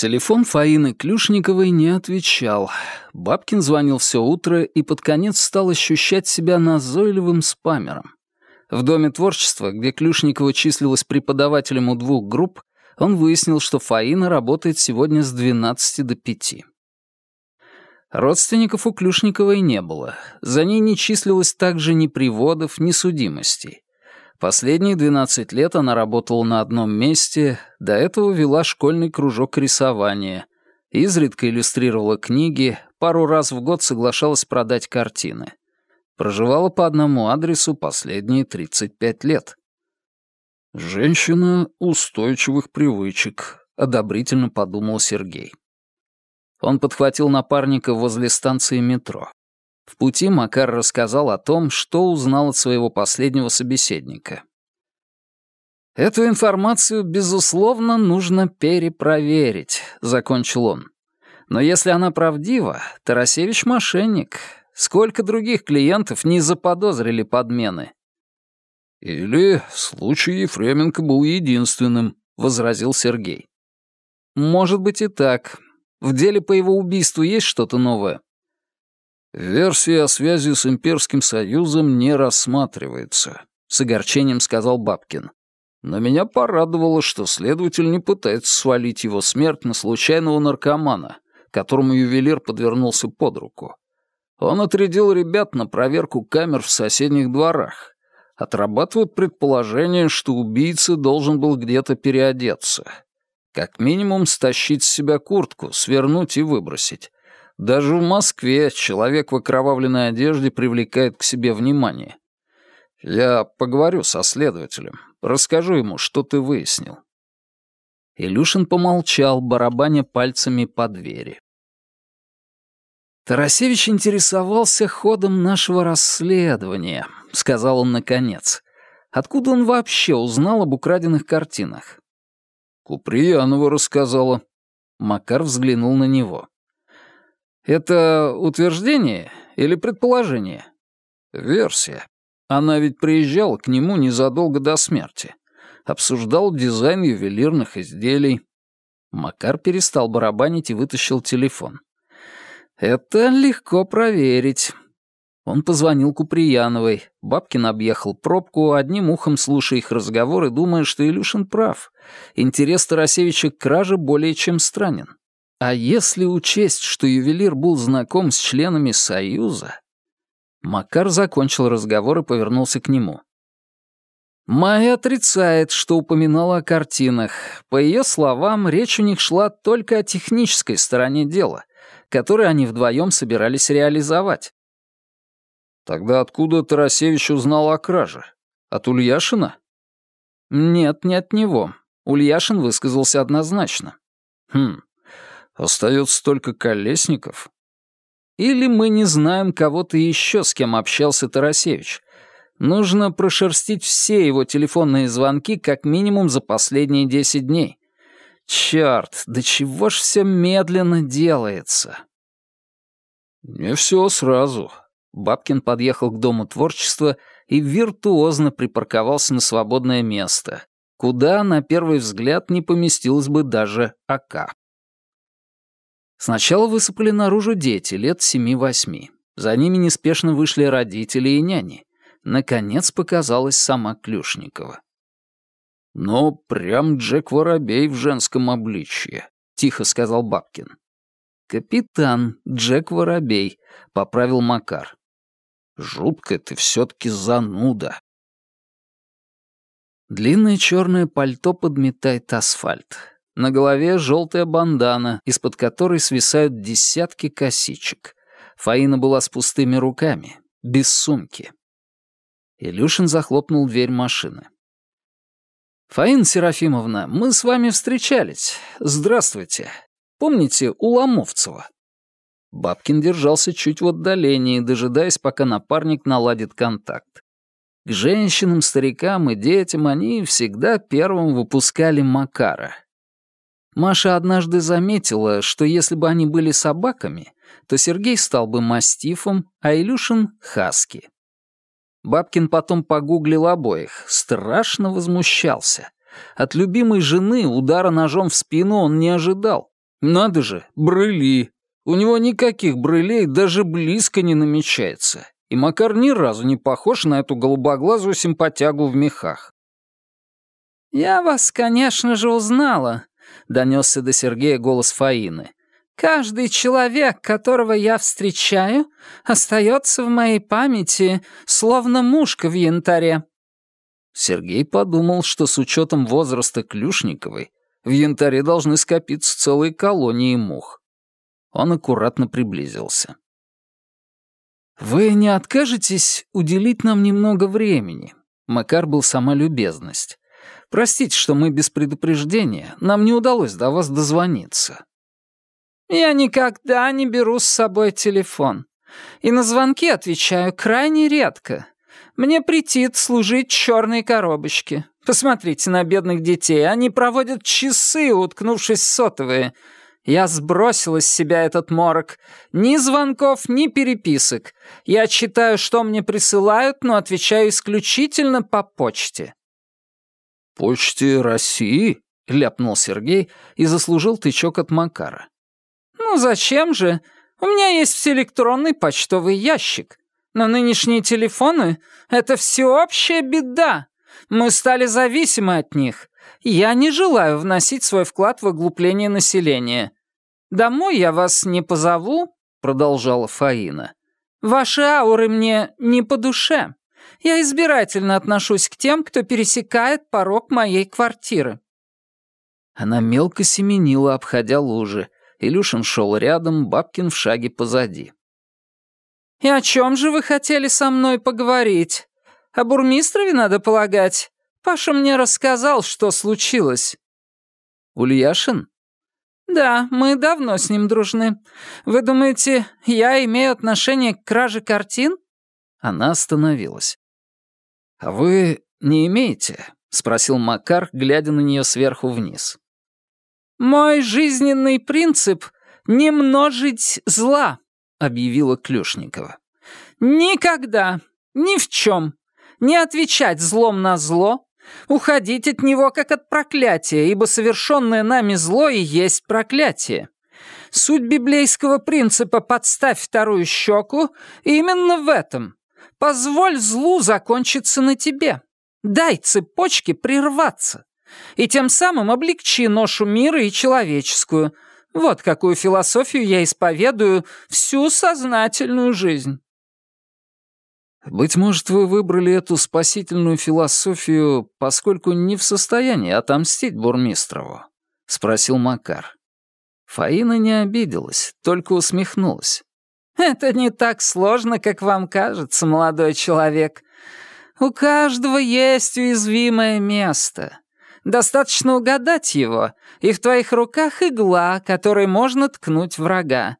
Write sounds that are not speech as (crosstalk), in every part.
Телефон Фаины Клюшниковой не отвечал. Бабкин звонил все утро и под конец стал ощущать себя назойливым спамером. В Доме творчества, где Клюшникова числилась преподавателем у двух групп, он выяснил, что Фаина работает сегодня с 12 до 5. Родственников у Клюшниковой не было. За ней не числилось также ни приводов, ни судимостей. Последние 12 лет она работала на одном месте, до этого вела школьный кружок рисования, изредка иллюстрировала книги, пару раз в год соглашалась продать картины. Проживала по одному адресу последние 35 лет. «Женщина устойчивых привычек», — одобрительно подумал Сергей. Он подхватил напарника возле станции метро. В пути Макар рассказал о том, что узнал от своего последнего собеседника. «Эту информацию, безусловно, нужно перепроверить», — закончил он. «Но если она правдива, Тарасевич — мошенник. Сколько других клиентов не заподозрили подмены?» «Или случай Ефременко был единственным», — возразил Сергей. «Может быть и так. В деле по его убийству есть что-то новое?» «Версия о связи с Имперским Союзом не рассматривается», — с огорчением сказал Бабкин. «Но меня порадовало, что следователь не пытается свалить его смерть на случайного наркомана, которому ювелир подвернулся под руку. Он отрядил ребят на проверку камер в соседних дворах. Отрабатывают предположение, что убийца должен был где-то переодеться. Как минимум стащить с себя куртку, свернуть и выбросить. Даже в Москве человек в окровавленной одежде привлекает к себе внимание. Я поговорю со следователем, расскажу ему, что ты выяснил». Илюшин помолчал, барабаня пальцами по двери. «Тарасевич интересовался ходом нашего расследования», — сказал он наконец. «Откуда он вообще узнал об украденных картинах?» «Куприянова рассказала». Макар взглянул на него. Это утверждение или предположение? Версия. Она ведь приезжала к нему незадолго до смерти. Обсуждал дизайн ювелирных изделий. Макар перестал барабанить и вытащил телефон. «Это легко проверить». Он позвонил Куприяновой. Бабкин объехал пробку, одним ухом слушая их разговоры, думая, что Илюшин прав. Интерес Тарасевича к краже более чем странен. А если учесть, что ювелир был знаком с членами Союза... Макар закончил разговор и повернулся к нему. Майя отрицает, что упоминала о картинах. По ее словам, речь у них шла только о технической стороне дела, которую они вдвоем собирались реализовать. Тогда откуда Тарасевич узнал о краже? От Ульяшина? Нет, не от него. Ульяшин высказался однозначно. Хм, Остается только Колесников. Или мы не знаем кого-то еще, с кем общался Тарасевич. Нужно прошерстить все его телефонные звонки как минимум за последние десять дней. Черт, да чего ж все медленно делается? Не все сразу. Бабкин подъехал к Дому творчества и виртуозно припарковался на свободное место, куда, на первый взгляд, не поместилось бы даже АК. Сначала высыпали наружу дети лет семи-восьми. За ними неспешно вышли родители и няни. Наконец показалась сама Клюшникова. «Ну, прям Джек Воробей в женском обличье», — тихо сказал Бабкин. «Капитан Джек Воробей», — поправил Макар. «Жуткая ты все-таки зануда». Длинное черное пальто подметает асфальт. На голове желтая бандана, из-под которой свисают десятки косичек. Фаина была с пустыми руками, без сумки. Илюшин захлопнул дверь машины. «Фаина Серафимовна, мы с вами встречались. Здравствуйте. Помните у Ломовцева?» Бабкин держался чуть в отдалении, дожидаясь, пока напарник наладит контакт. К женщинам, старикам и детям они всегда первым выпускали Макара — Маша однажды заметила, что если бы они были собаками, то Сергей стал бы мастифом, а Илюшин — хаски. Бабкин потом погуглил обоих, страшно возмущался. От любимой жены удара ножом в спину он не ожидал. Надо же, брыли. У него никаких брылей даже близко не намечается. И Макар ни разу не похож на эту голубоглазую симпатягу в мехах. «Я вас, конечно же, узнала», — донесся до Сергея голос Фаины. «Каждый человек, которого я встречаю, остается в моей памяти, словно мушка в янтаре». Сергей подумал, что с учетом возраста Клюшниковой в янтаре должны скопиться целые колонии мух. Он аккуратно приблизился. «Вы не откажетесь уделить нам немного времени?» Макар был сама любезность. Простите, что мы без предупреждения. Нам не удалось до вас дозвониться». «Я никогда не беру с собой телефон. И на звонки отвечаю крайне редко. Мне претит служить черной коробочке. Посмотрите на бедных детей. Они проводят часы, уткнувшись в сотовые. Я сбросила с себя этот морок. Ни звонков, ни переписок. Я читаю, что мне присылают, но отвечаю исключительно по почте. «Почте России?» — ляпнул Сергей и заслужил тычок от Макара. «Ну зачем же? У меня есть всеэлектронный почтовый ящик. Но нынешние телефоны — это всеобщая беда. Мы стали зависимы от них. Я не желаю вносить свой вклад в оглупление населения. Домой я вас не позову», — продолжала Фаина. «Ваши ауры мне не по душе. Я избирательно отношусь к тем, кто пересекает порог моей квартиры». Она мелко семенила, обходя лужи. Илюшин шел рядом, Бабкин в шаге позади. «И о чем же вы хотели со мной поговорить? О бурмистрове, надо полагать? Паша мне рассказал, что случилось». «Ульяшин?» «Да, мы давно с ним дружны. Вы думаете, я имею отношение к краже картин?» Она остановилась. «А вы не имеете?» — спросил Макар, глядя на нее сверху вниз. «Мой жизненный принцип — не множить зла», — объявила Клюшникова. «Никогда, ни в чем, не отвечать злом на зло, уходить от него как от проклятия, ибо совершенное нами зло и есть проклятие. Суть библейского принципа «подставь вторую щеку» именно в этом. Позволь злу закончиться на тебе. Дай цепочке прерваться. И тем самым облегчи ношу мира и человеческую. Вот какую философию я исповедую всю сознательную жизнь. Быть может, вы выбрали эту спасительную философию, поскольку не в состоянии отомстить Бурмистрову? Спросил Макар. Фаина не обиделась, только усмехнулась. Это не так сложно, как вам кажется, молодой человек. У каждого есть уязвимое место. Достаточно угадать его, и в твоих руках игла, которой можно ткнуть врага.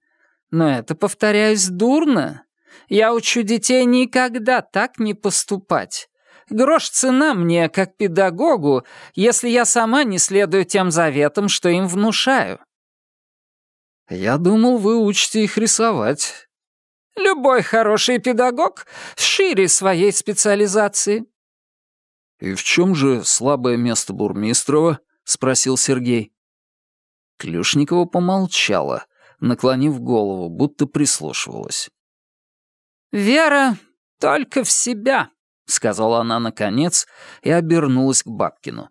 Но это, повторяюсь, дурно. Я учу детей никогда так не поступать. Грош цена мне, как педагогу, если я сама не следую тем заветам, что им внушаю. Я думал, вы учите их рисовать. Любой хороший педагог шире своей специализации». «И в чем же слабое место Бурмистрова?» — спросил Сергей. Клюшникова помолчала, наклонив голову, будто прислушивалась. «Вера только в себя», — сказала она наконец и обернулась к Бабкину.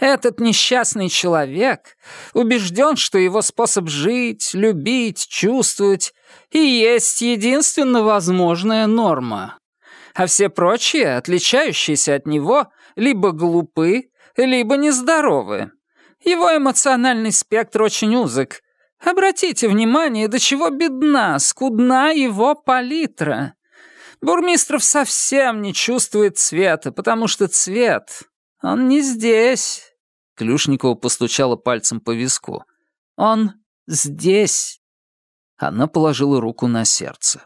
Этот несчастный человек убежден, что его способ жить, любить, чувствовать и есть единственно возможная норма. А все прочие, отличающиеся от него, либо глупы, либо нездоровы. Его эмоциональный спектр очень узок. Обратите внимание, до чего бедна, скудна его палитра. Бурмистров совсем не чувствует цвета, потому что цвет, он не здесь. Клюшникова постучала пальцем по виску. «Он здесь!» Она положила руку на сердце.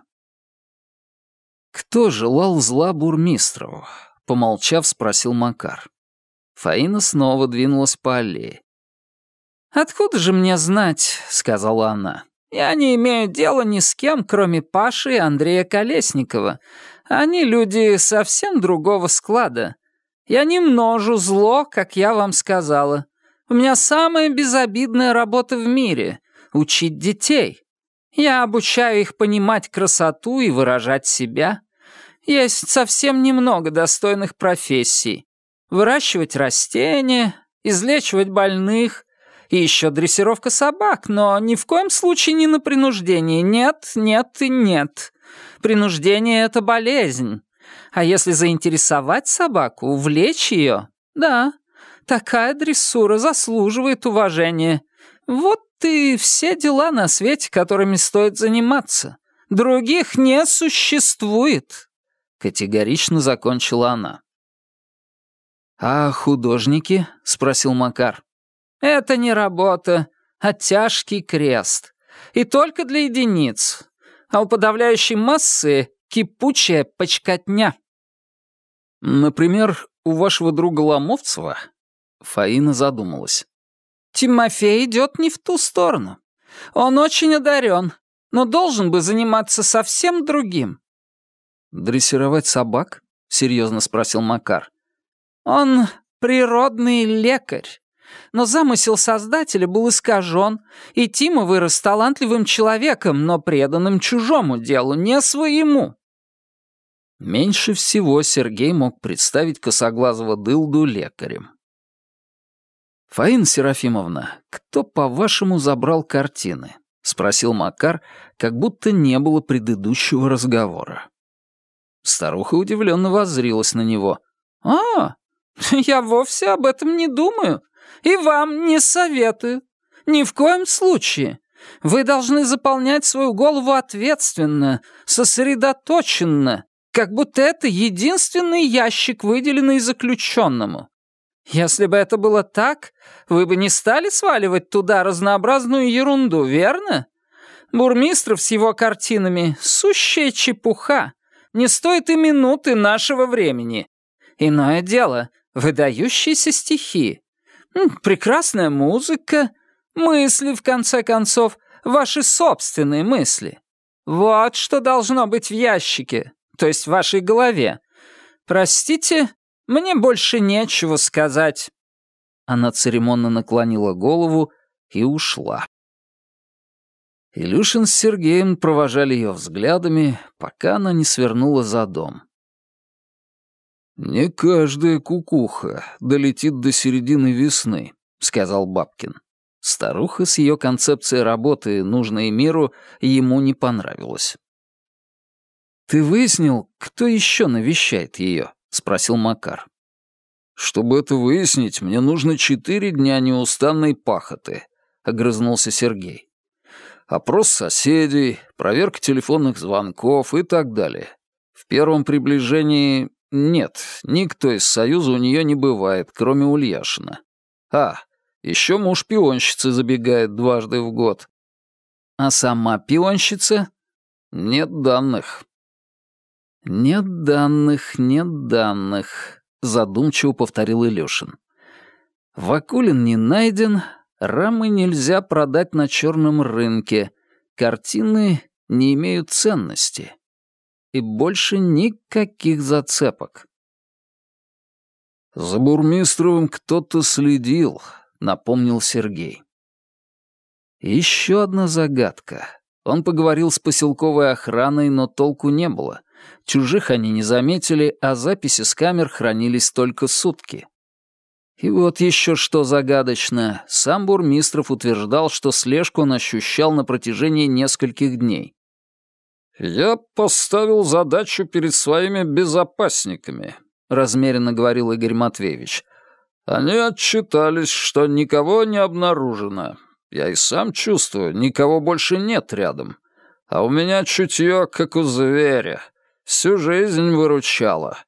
«Кто желал зла Бурмистрову?» — помолчав, спросил Макар. Фаина снова двинулась по аллее. «Откуда же мне знать?» — сказала она. «Я не имею дела ни с кем, кроме Паши и Андрея Колесникова. Они люди совсем другого склада. Я не множу зло, как я вам сказала. У меня самая безобидная работа в мире — учить детей. Я обучаю их понимать красоту и выражать себя. Есть совсем немного достойных профессий. Выращивать растения, излечивать больных, и еще дрессировка собак, но ни в коем случае не на принуждении. Нет, нет и нет. Принуждение — это болезнь. А если заинтересовать собаку, увлечь ее, да, такая дрессура заслуживает уважения. Вот и все дела на свете, которыми стоит заниматься. Других не существует. Категорично закончила она. «А художники?» — спросил Макар. «Это не работа, а тяжкий крест. И только для единиц. А у подавляющей массы кипучая почкотня». «Например, у вашего друга Ломовцева?» Фаина задумалась. «Тимофей идет не в ту сторону. Он очень одарен, но должен бы заниматься совсем другим». «Дрессировать собак?» — серьезно спросил Макар. Он природный лекарь. Но замысел создателя был искажен, и Тима вырос талантливым человеком, но преданным чужому делу, не своему. Меньше всего Сергей мог представить косоглазого дылду лекарем. «Фаина Серафимовна, кто, по-вашему, забрал картины?» — спросил Макар, как будто не было предыдущего разговора. Старуха удивленно воззрилась на него. «А, (laughs) «Я вовсе об этом не думаю. И вам не советую. Ни в коем случае. Вы должны заполнять свою голову ответственно, сосредоточенно, как будто это единственный ящик, выделенный заключенному. Если бы это было так, вы бы не стали сваливать туда разнообразную ерунду, верно? Бурмистров с его картинами — сущая чепуха, не стоит и минуты нашего времени. Иное дело, выдающиеся стихи, прекрасная музыка, мысли, в конце концов, ваши собственные мысли. Вот что должно быть в ящике, то есть в вашей голове. Простите, мне больше нечего сказать». Она церемонно наклонила голову и ушла. Илюшин с Сергеем провожали ее взглядами, пока она не свернула за дом. «Не каждая кукуха долетит до середины весны», — сказал Бабкин. Старуха с ее концепцией работы, нужной миру, ему не понравилась. «Ты выяснил, кто еще навещает ее?» — спросил Макар. «Чтобы это выяснить, мне нужно четыре дня неустанной пахоты», — огрызнулся Сергей. «Опрос соседей, проверка телефонных звонков и так далее. В первом приближении нет, никто из Союза у нее не бывает, кроме Ульяшина. А, еще муж пионщицы забегает дважды в год. А сама пионщица? Нет данных. Нет данных, нет данных, задумчиво повторил Илюшин. Вакулин не найден, рамы нельзя продать на черном рынке, картины не имеют ценности и больше никаких зацепок. «За Бурмистровым кто-то следил», — напомнил Сергей. Еще одна загадка. Он поговорил с поселковой охраной, но толку не было. Чужих они не заметили, а записи с камер хранились только сутки. И вот еще что загадочно. Сам Бурмистров утверждал, что слежку он ощущал на протяжении нескольких дней. «Я поставил задачу перед своими безопасниками», — размеренно говорил Игорь Матвеевич. «Они отчитались, что никого не обнаружено. Я и сам чувствую, никого больше нет рядом. А у меня чутье, как у зверя. Всю жизнь выручало».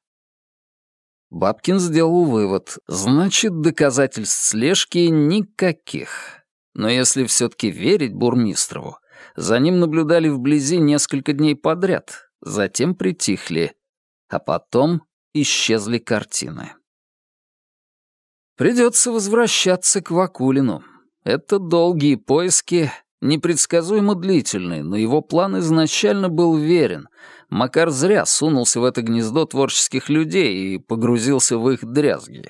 Бабкин сделал вывод. Значит, доказательств слежки никаких. Но если все-таки верить Бурмистрову, за ним наблюдали вблизи несколько дней подряд, затем притихли, а потом исчезли картины. Придется возвращаться к Вакулину. Это долгие поиски, непредсказуемо длительные, но его план изначально был верен. Макар зря сунулся в это гнездо творческих людей и погрузился в их дрязги.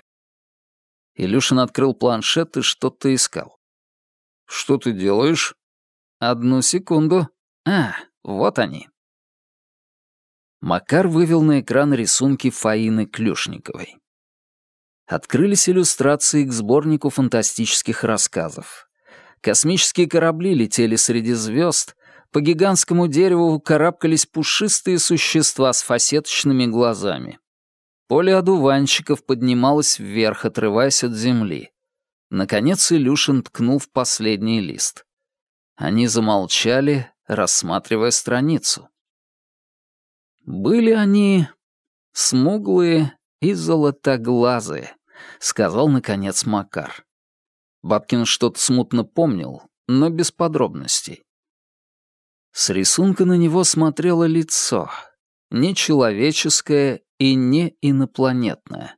Илюшин открыл планшет и что-то искал. «Что ты делаешь?» «Одну секунду. А, вот они». Макар вывел на экран рисунки Фаины Клюшниковой. Открылись иллюстрации к сборнику фантастических рассказов. Космические корабли летели среди звезд, по гигантскому дереву карабкались пушистые существа с фасеточными глазами. Поле одуванчиков поднималось вверх, отрываясь от земли. Наконец Илюшин ткнул в последний лист. Они замолчали, рассматривая страницу. Были они смуглые и золотоглазые, сказал, наконец, Макар. Бабкин что-то смутно помнил, но без подробностей. С рисунка на него смотрело лицо, не человеческое и не инопланетное.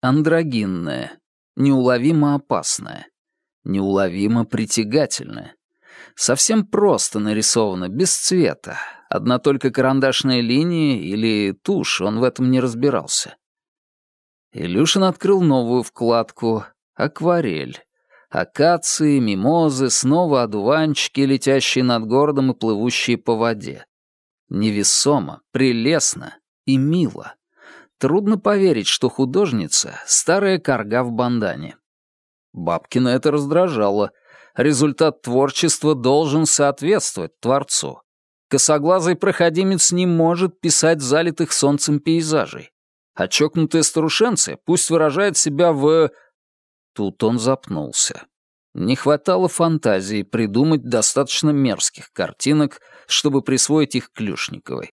Андрогинное, неуловимо опасное, неуловимо притягательное. Совсем просто нарисовано, без цвета. Одна только карандашная линия или тушь, он в этом не разбирался. Илюшин открыл новую вкладку «Акварель». Акации, мимозы, снова одуванчики, летящие над городом и плывущие по воде. Невесомо, прелестно и мило. Трудно поверить, что художница — старая корга в бандане. Бабкина это раздражало. Результат творчества должен соответствовать творцу. Косоглазый проходимец не может писать залитых солнцем пейзажей. А чокнутая старушенция пусть выражает себя в... Тут он запнулся. Не хватало фантазии придумать достаточно мерзких картинок, чтобы присвоить их Клюшниковой.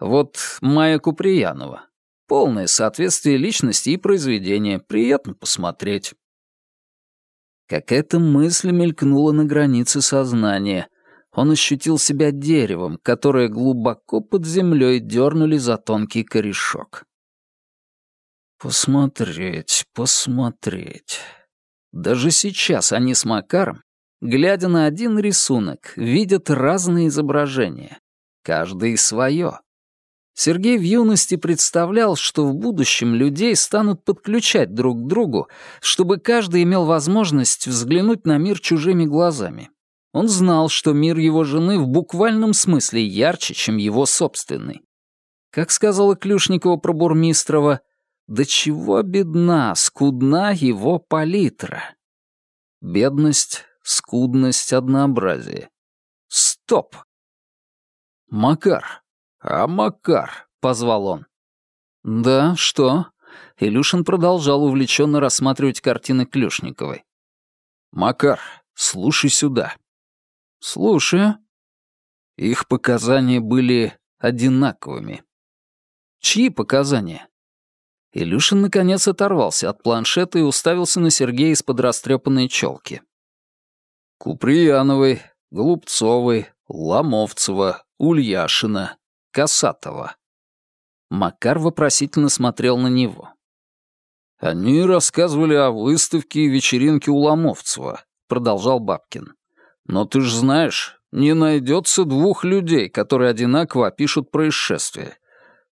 Вот Майя Куприянова. Полное соответствие личности и произведения. Приятно посмотреть. Какая-то мысль мелькнула на границе сознания. Он ощутил себя деревом, которое глубоко под землей дернули за тонкий корешок. Посмотреть, посмотреть. Даже сейчас они с Макаром, глядя на один рисунок, видят разные изображения. Каждый свое. Сергей в юности представлял, что в будущем людей станут подключать друг к другу, чтобы каждый имел возможность взглянуть на мир чужими глазами. Он знал, что мир его жены в буквальном смысле ярче, чем его собственный. Как сказала Клюшникова про Бурмистрова, «До чего бедна, скудна его палитра». Бедность, скудность, однообразие. Стоп! Макар, «А Макар?» — позвал он. «Да, что?» Илюшин продолжал увлеченно рассматривать картины Клюшниковой. «Макар, слушай сюда». «Слушаю». Их показания были одинаковыми. «Чьи показания?» Илюшин наконец оторвался от планшета и уставился на Сергея из-под растрепанной челки. Куприяновой, Голубцовой, Ломовцева, Ульяшина, Касатова. Макар вопросительно смотрел на него. «Они рассказывали о выставке и вечеринке у Ломовцева», — продолжал Бабкин. «Но ты ж знаешь, не найдется двух людей, которые одинаково опишут происшествие.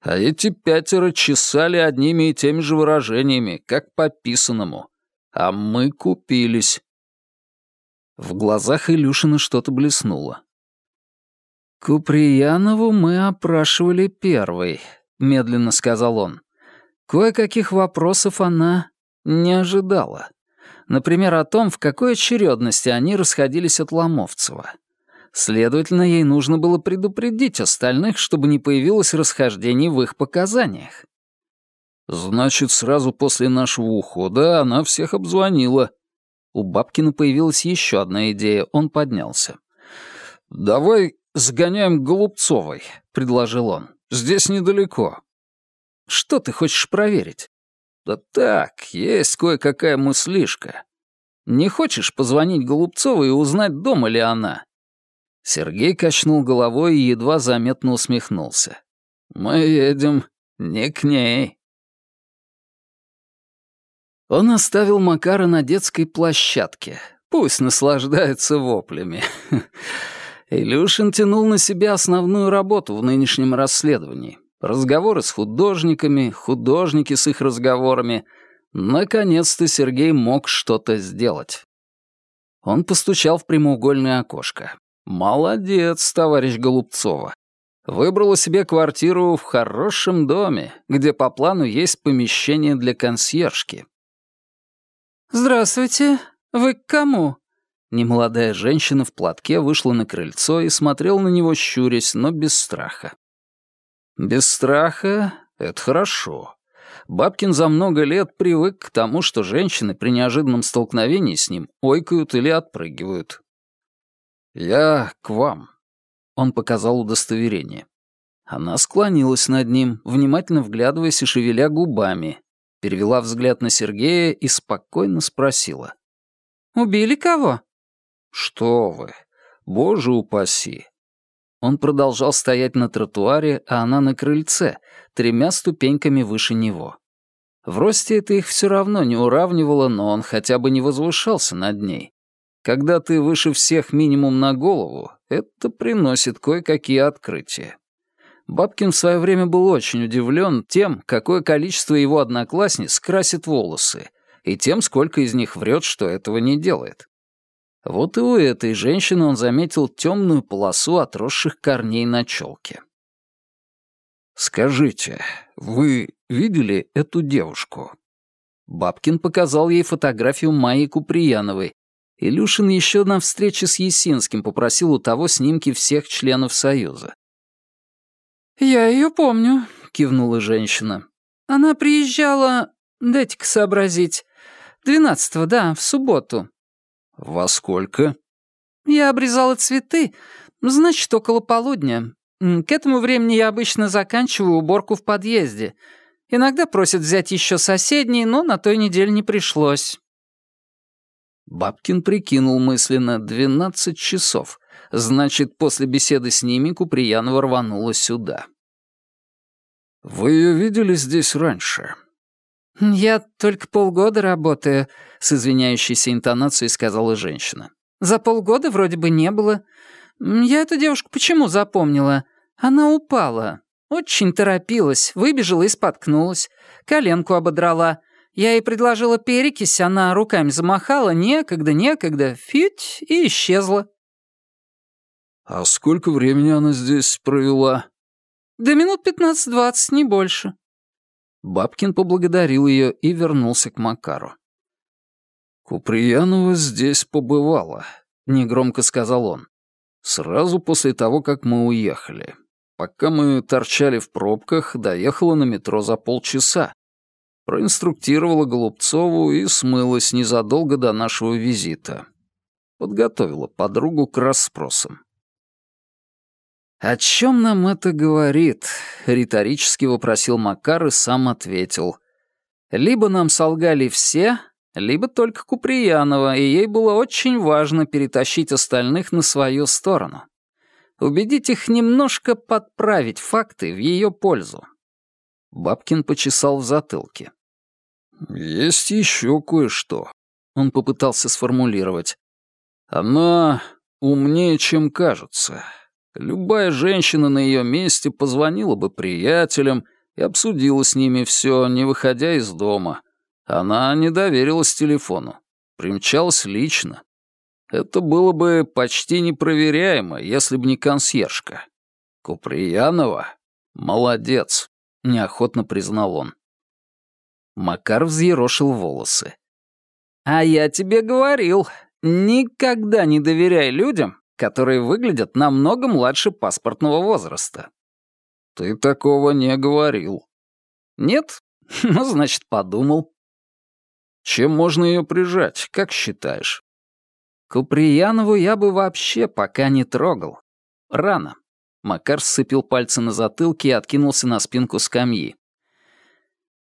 А эти пятеро чесали одними и теми же выражениями, как по писанному. А мы купились». В глазах Илюшина что-то блеснуло. «Куприянову мы опрашивали первой», — медленно сказал он. «Кое-каких вопросов она не ожидала. Например, о том, в какой очередности они расходились от Ломовцева. Следовательно, ей нужно было предупредить остальных, чтобы не появилось расхождений в их показаниях. «Значит, сразу после нашего ухода она всех обзвонила». У Бабкина появилась еще одна идея, он поднялся. «Давай «Сгоняем к Голубцовой», — предложил он. «Здесь недалеко». «Что ты хочешь проверить?» «Да так, есть кое-какая мыслишка. Не хочешь позвонить Голубцовой и узнать, дома ли она?» Сергей качнул головой и едва заметно усмехнулся. «Мы едем не к ней». Он оставил Макара на детской площадке. Пусть наслаждается воплями. (laughs) Илюшин тянул на себя основную работу в нынешнем расследовании. Разговоры с художниками, художники с их разговорами. Наконец-то Сергей мог что-то сделать. Он постучал в прямоугольное окошко. «Молодец, товарищ Голубцова. Выбрала себе квартиру в хорошем доме, где по плану есть помещение для консьержки». «Здравствуйте. Вы к кому?» Немолодая женщина в платке вышла на крыльцо и смотрела на него, щурясь, но без страха. Без страха — это хорошо. Бабкин за много лет привык к тому, что женщины при неожиданном столкновении с ним ойкают или отпрыгивают. «Я к вам», — он показал удостоверение. Она склонилась над ним, внимательно вглядываясь и шевеля губами, перевела взгляд на Сергея и спокойно спросила. «Убили кого?» «Что вы? Боже упаси!» Он продолжал стоять на тротуаре, а она на крыльце, тремя ступеньками выше него. В росте это их все равно не уравнивало, но он хотя бы не возвышался над ней. Когда ты выше всех минимум на голову, это приносит кое-какие открытия. Бабкин в свое время был очень удивлен тем, какое количество его одноклассниц красит волосы, и тем, сколько из них врет, что этого не делает. Вот и у этой женщины он заметил темную полосу отросших корней на челке. «Скажите, вы видели эту девушку?» Бабкин показал ей фотографию Майи Куприяновой. Илюшин еще на встрече с Есинским попросил у того снимки всех членов Союза. «Я ее помню», — кивнула женщина. «Она приезжала... Дайте-ка сообразить. Двенадцатого, да, в субботу. «Во сколько?» «Я обрезала цветы, значит, около полудня. К этому времени я обычно заканчиваю уборку в подъезде. Иногда просят взять еще соседние, но на той неделе не пришлось». Бабкин прикинул мысленно двенадцать часов. Значит, после беседы с ними Куприянова рванула сюда. «Вы ее видели здесь раньше?» «Я только полгода работаю», — с извиняющейся интонацией сказала женщина. «За полгода вроде бы не было. Я эту девушку почему запомнила? Она упала. Очень торопилась, выбежала и споткнулась. Коленку ободрала. Я ей предложила перекись, она руками замахала. Некогда, некогда. Фють, и исчезла». «А сколько времени она здесь провела?» «Да минут пятнадцать-двадцать, не больше». Бабкин поблагодарил ее и вернулся к Макару. «Куприянова здесь побывала», — негромко сказал он. «Сразу после того, как мы уехали. Пока мы торчали в пробках, доехала на метро за полчаса. Проинструктировала Голубцову и смылась незадолго до нашего визита. Подготовила подругу к расспросам. «О чем нам это говорит?» — риторически вопросил Макар и сам ответил. «Либо нам солгали все, либо только Куприянова, и ей было очень важно перетащить остальных на свою сторону. Убедить их немножко подправить факты в ее пользу». Бабкин почесал в затылке. «Есть еще кое-что», — он попытался сформулировать. «Она умнее, чем кажется. Любая женщина на ее месте позвонила бы приятелям и обсудила с ними все, не выходя из дома. Она не доверилась телефону. Примчалась лично. Это было бы почти непроверяемо, если бы не консьержка. Куприянова — молодец, — неохотно признал он. Макар взъерошил волосы. «А я тебе говорил, никогда не доверяй людям, которые выглядят намного младше паспортного возраста. Ты такого не говорил. Нет? (laughs) Ну, значит, подумал. Чем можно ее прижать, как считаешь? Куприянову я бы вообще пока не трогал. Рано. Макар сцепил пальцы на затылке и откинулся на спинку скамьи.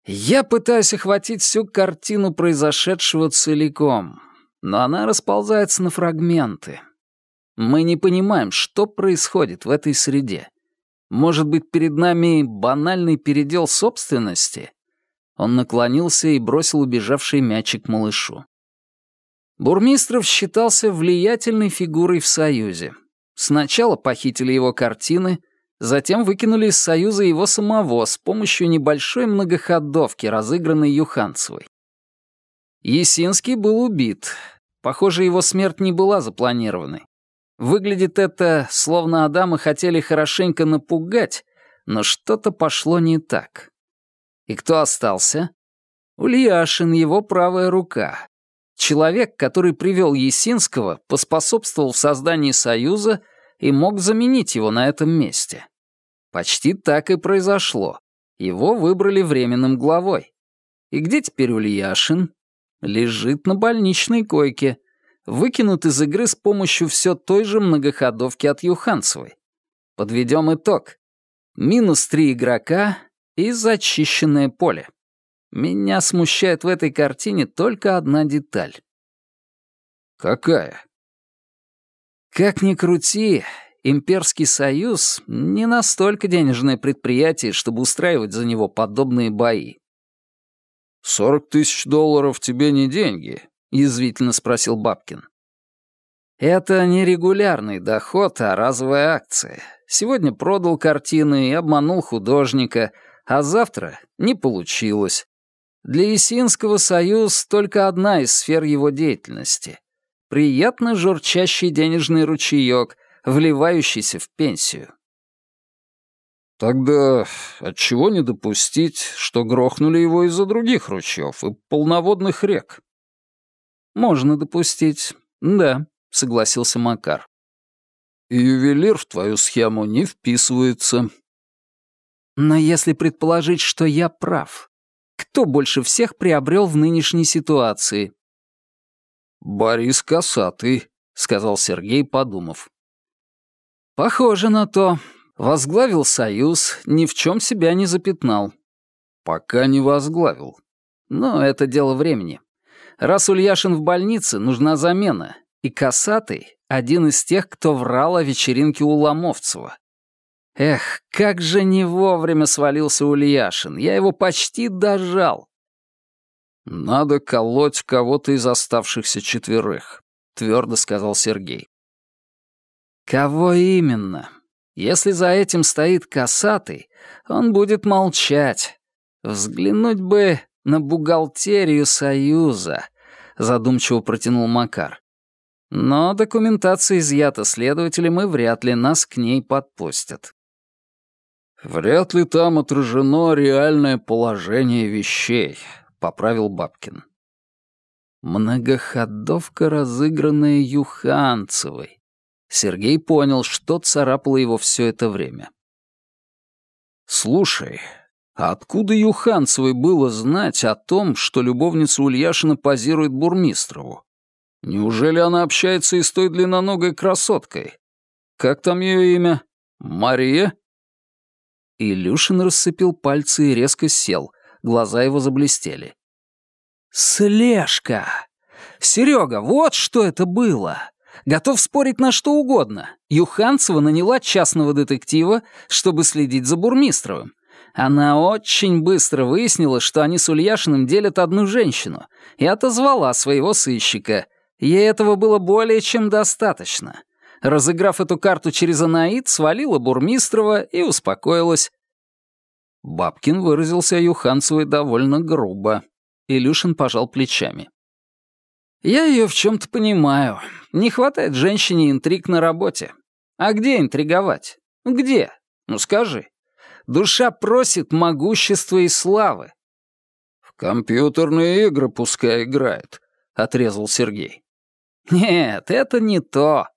Я пытаюсь охватить всю картину произошедшего целиком, но она расползается на фрагменты, мы не понимаем, что происходит в этой среде. Может быть, перед нами банальный передел собственности? Он наклонился и бросил убежавший мячик малышу. Бурмистров считался влиятельной фигурой в Союзе. Сначала похитили его картины, затем выкинули из Союза его самого с помощью небольшой многоходовки, разыгранной Юханцевой. Есинский был убит. Похоже, его смерть не была запланированной. Выглядит это, словно Адама хотели хорошенько напугать, но что-то пошло не так. И кто остался? Ульяшин, его правая рука. Человек, который привел Есинского, поспособствовал в создании Союза и мог заменить его на этом месте. Почти так и произошло. Его выбрали временным главой. И где теперь Ульяшин? Лежит на больничной койке. Выкинут из игры с помощью все той же многоходовки от Юханцевой. Подведем итог. Минус три игрока и зачищенное поле. Меня смущает в этой картине только одна деталь. Какая? Как ни крути, Имперский Союз — не настолько денежное предприятие, чтобы устраивать за него подобные бои. «Сорок тысяч долларов тебе не деньги?» — язвительно спросил Бабкин. «Это не регулярный доход, а разовая акция. Сегодня продал картины и обманул художника, а завтра не получилось. Для Есинского союз только одна из сфер его деятельности. Приятно журчащий денежный ручеек, вливающийся в пенсию. Тогда отчего не допустить, что грохнули его из-за других ручьев и полноводных рек? Можно допустить, да, согласился Макар. И ювелир в твою схему не вписывается. Но если предположить, что я прав, кто больше всех приобрел в нынешней ситуации? «Борис Косатый», — сказал Сергей, подумав. «Похоже на то. Возглавил союз, ни в чем себя не запятнал». «Пока не возглавил». Но это дело времени. Раз Ульяшин в больнице, нужна замена. И Косатый — один из тех, кто врал о вечеринке у Ломовцева. Эх, как же не вовремя свалился Ульяшин. Я его почти дожал. «Надо колоть кого-то из оставшихся четверых», — твердо сказал Сергей. «Кого именно? Если за этим стоит косатый, он будет молчать. Взглянуть бы на бухгалтерию Союза», — задумчиво протянул Макар. «Но документация изъята следователем, и вряд ли нас к ней подпустят». «Вряд ли там отражено реальное положение вещей», — поправил Бабкин. Многоходовка, разыгранная Юханцевой. Сергей понял, что царапало его все это время. «Слушай, а откуда Юханцевой было знать о том, что любовница Ульяшина позирует Бурмистрову? Неужели она общается и с той длинноногой красоткой? Как там ее имя? Мария?» Илюшин рассыпил пальцы и резко сел. Глаза его заблестели. «Слежка! Серега, вот что это было! Готов спорить на что угодно. Юханцева наняла частного детектива, чтобы следить за Бурмистровым. Она очень быстро выяснила, что они с Ульяшиным делят одну женщину, и отозвала своего сыщика. Ей этого было более чем достаточно. Разыграв эту карту через Анаид, свалила Бурмистрова и успокоилась. Бабкин выразился Юханцевой довольно грубо. Илюшин пожал плечами. «Я ее в чем-то понимаю. Не хватает женщине интриг на работе. А где интриговать? Где? Ну скажи. Душа просит могущества и славы». «В компьютерные игры пускай играет», — отрезал Сергей. «Нет, это не то.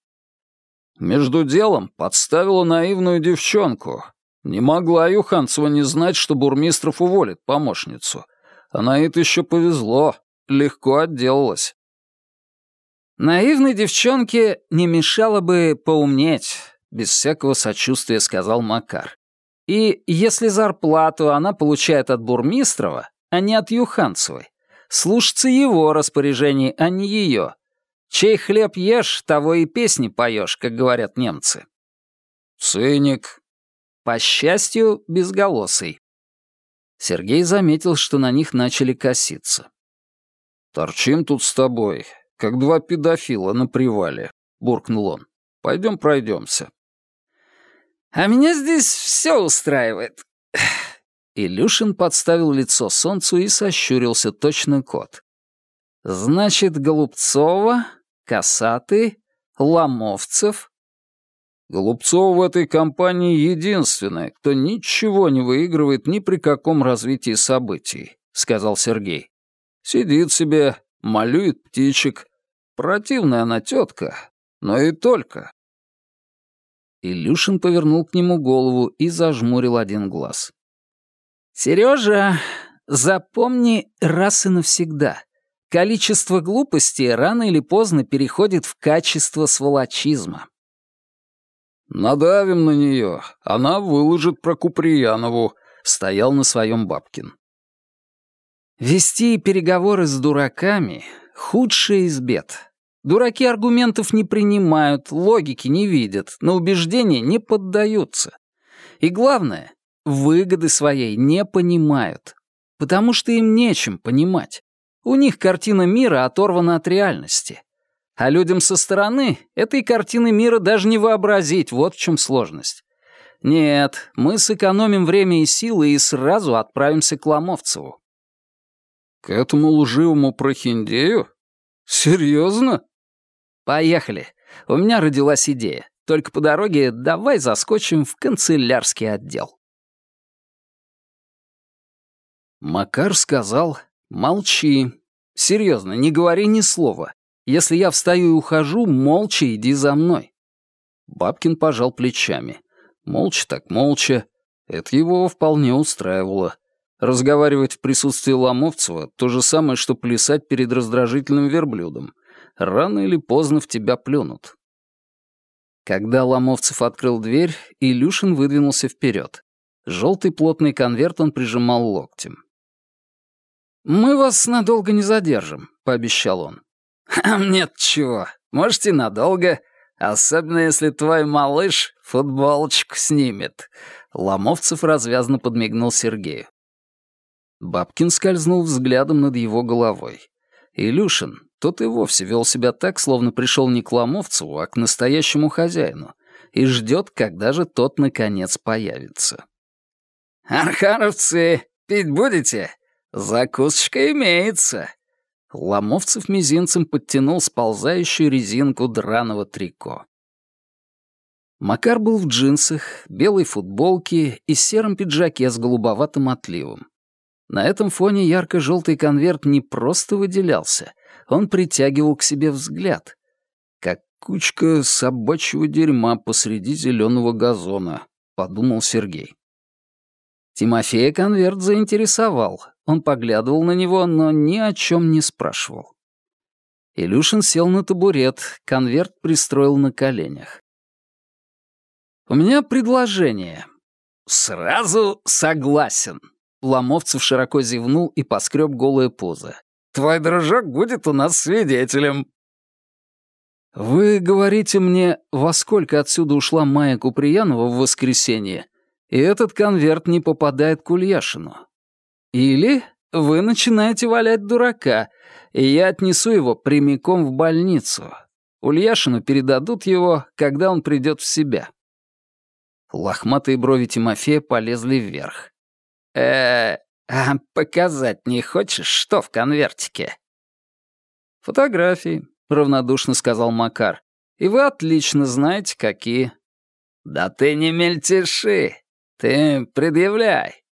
Между делом подставила наивную девчонку. Не могла Юханцева не знать, что Бурмистров уволит помощницу. Она это еще повезло, легко отделалась. «Наивной девчонке не мешало бы поумнеть», — без всякого сочувствия сказал Макар. «И если зарплату она получает от Бурмистрова, а не от Юханцевой, слушаться его распоряжений, а не ее, Чей хлеб ешь, того и песни поешь, как говорят немцы. Циник. По счастью, безголосый. Сергей заметил, что на них начали коситься. «Торчим тут с тобой, как два педофила на привале», — буркнул он. Пойдем пройдемся». «А меня здесь все устраивает». Илюшин подставил лицо солнцу и сощурился точно кот. «Значит, Голубцова, Косатый, Ломовцев, Голубцов в этой компании единственная, кто ничего не выигрывает ни при каком развитии событий», — сказал Сергей. «Сидит себе, малюет птичек. Противная она тетка, но и только». Илюшин повернул к нему голову и зажмурил один глаз. «Сережа, запомни раз и навсегда. Количество глупостей рано или поздно переходит в качество сволочизма». «Надавим на нее, она выложит про Куприянову», — стоял на своем Бабкин. Вести переговоры с дураками — худшее из бед. Дураки аргументов не принимают, логики не видят, на убеждения не поддаются. И главное, выгоды своей не понимают, потому что им нечем понимать. У них картина мира оторвана от реальности. А людям со стороны этой картины мира даже не вообразить, вот в чем сложность. Нет, мы сэкономим время и силы и сразу отправимся к Ломовцеву. К этому лживому прохиндею? Серьезно? Поехали. У меня родилась идея. Только по дороге давай заскочим в канцелярский отдел. Макар сказал, молчи. Серьезно, не говори ни слова. Если я встаю и ухожу, молча иди за мной». Бабкин пожал плечами. Молча так молча. Это его вполне устраивало. Разговаривать в присутствии Ломовцева — то же самое, что плясать перед раздражительным верблюдом. Рано или поздно в тебя плюнут. Когда Ломовцев открыл дверь, Илюшин выдвинулся вперед. Желтый плотный конверт он прижимал локтем. «Мы вас надолго не задержим», — пообещал он. «Нет, чего. Можете надолго, особенно если твой малыш футболочку снимет». Ломовцев развязно подмигнул Сергею. Бабкин скользнул взглядом над его головой. Илюшин, тот и вовсе вел себя так, словно пришел не к Ломовцеву, а к настоящему хозяину, и ждет, когда же тот, наконец, появится. «Архаровцы, пить будете? Закусочка имеется», Ломовцев мизинцем подтянул сползающую резинку драного трико. Макар был в джинсах, белой футболке и сером пиджаке с голубоватым отливом. На этом фоне ярко-желтый конверт не просто выделялся, он притягивал к себе взгляд. Как кучка собачьего дерьма посреди зеленого газона, подумал Сергей. Тимофея конверт заинтересовал. Он поглядывал на него, но ни о чем не спрашивал. Илюшин сел на табурет, конверт пристроил на коленях. «У меня предложение». «Сразу согласен». Ломовцев широко зевнул и поскреб голые позы. «Твой дружок будет у нас свидетелем». «Вы говорите мне, во сколько отсюда ушла Майя Куприянова в воскресенье, и этот конверт не попадает к Ульяшину. Или вы начинаете валять дурака, и я отнесу его прямиком в больницу. Ульяшину передадут его, когда он придет в себя». Лохматые брови Тимофея полезли вверх. э а показать не хочешь, что в конвертике?» «Фотографии», — равнодушно сказал Макар. «И вы отлично знаете, какие». «Да ты не мельтеши. Ты предъявляй».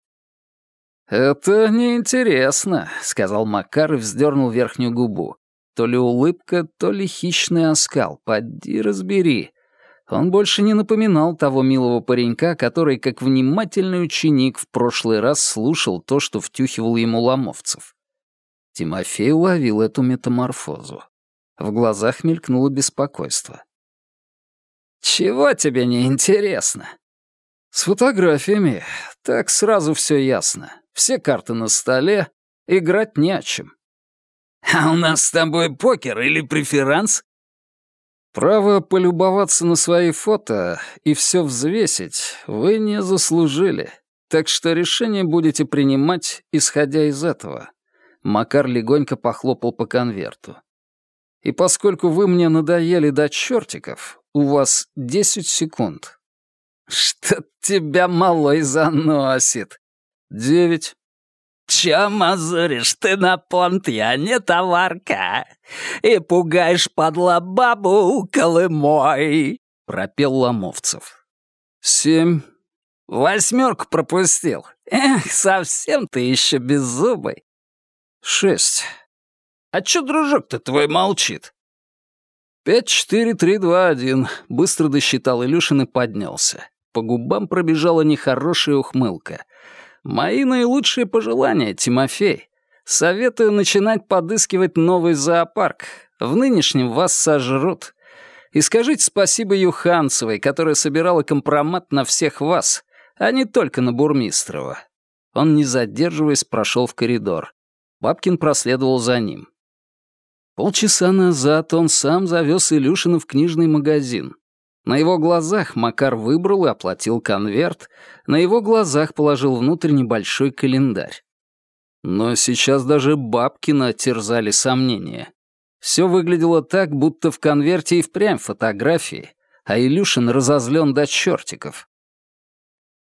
«Это неинтересно», — сказал Макар и вздернул верхнюю губу. То ли улыбка, то ли хищный оскал. Поди разбери. Он больше не напоминал того милого паренька, который, как внимательный ученик, в прошлый раз слушал то, что втюхивал ему Ломовцев. Тимофей уловил эту метаморфозу. В глазах мелькнуло беспокойство. «Чего тебе не интересно?» «С фотографиями. Так сразу все ясно. Все карты на столе. Играть не о чем». «А у нас с тобой покер или преферанс?» «Право полюбоваться на свои фото и все взвесить вы не заслужили, так что решение будете принимать, исходя из этого». Макар легонько похлопал по конверту. И поскольку вы мне надоели до чертиков, у вас десять секунд. Что тебя малой заносит? Девять. Чё мазуришь ты на понт, я не товарка, и пугаешь подло бабу колымой, пропел Ломовцев. Семь. Восьмерку пропустил. Эх, совсем ты еще беззубый. Шесть. А чё дружок-то твой молчит? «Пять, четыре, три, два, один», — быстро досчитал Илюшин и поднялся. По губам пробежала нехорошая ухмылка. «Мои наилучшие пожелания, Тимофей. Советую начинать подыскивать новый зоопарк. В нынешнем вас сожрут. И скажите спасибо Юханцевой, которая собирала компромат на всех вас, а не только на Бурмистрова». Он, не задерживаясь, прошел в коридор. Бабкин проследовал за ним. Полчаса назад он сам завез Илюшина в книжный магазин. На его глазах Макар выбрал и оплатил конверт, на его глазах положил внутрь небольшой календарь. Но сейчас даже Бабкина терзали сомнения. Все выглядело так, будто в конверте и впрямь фотографии, а Илюшин разозлен до чертиков.